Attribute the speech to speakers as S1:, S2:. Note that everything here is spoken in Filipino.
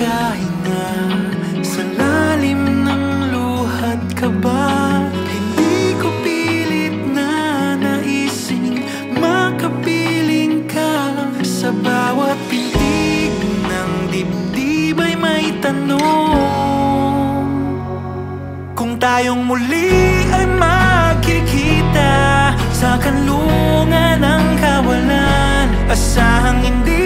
S1: di makahinga Sa lalim ng luhat ka ba? Hindi ko pilit na naising makapiling ka Sa bawat pintig ng dibdib ay may tanong Kung tayong muli ay magkikita Sa kanlungan ng kawalan Asahang hindi